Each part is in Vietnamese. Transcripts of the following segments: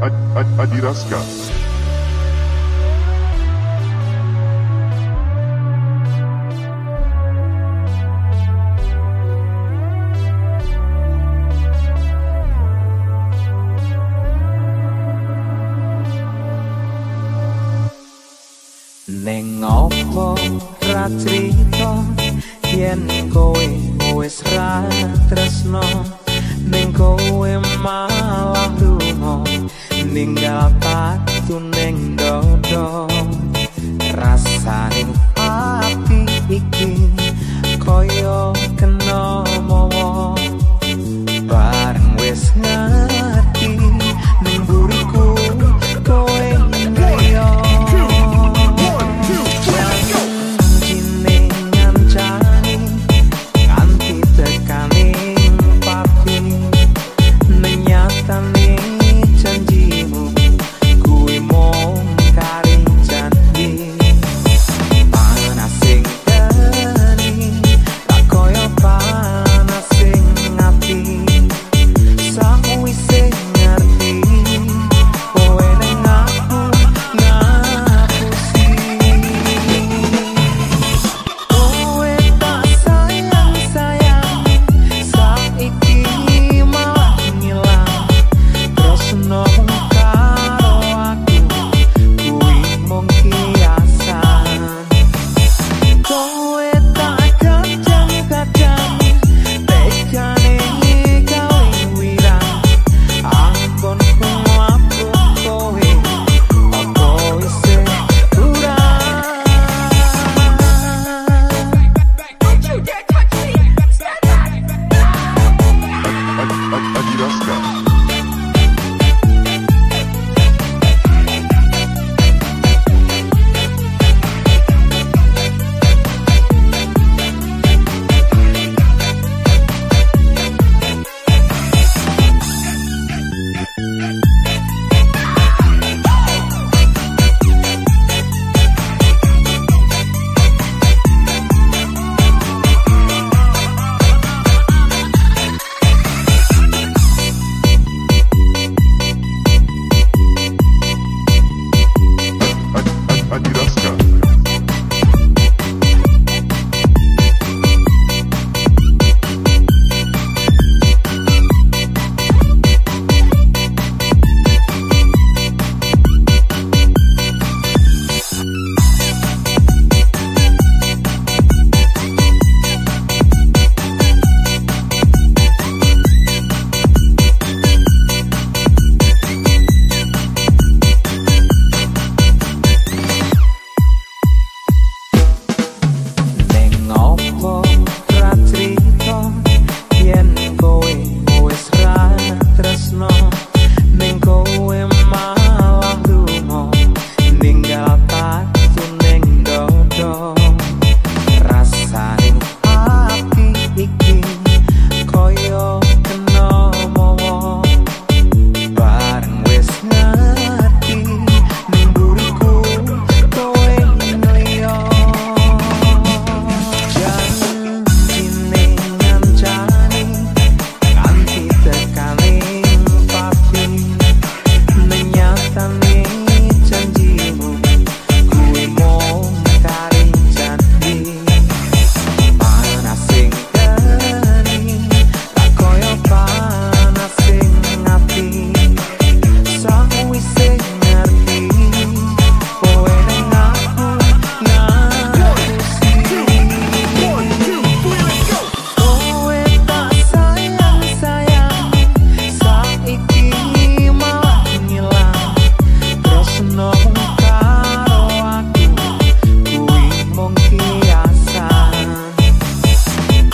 Ad, ad, Adiraska. Neng opo ra crita yen kowe wis ra tresno Neng kowe malah lunga ninggal patu ning dodo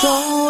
go.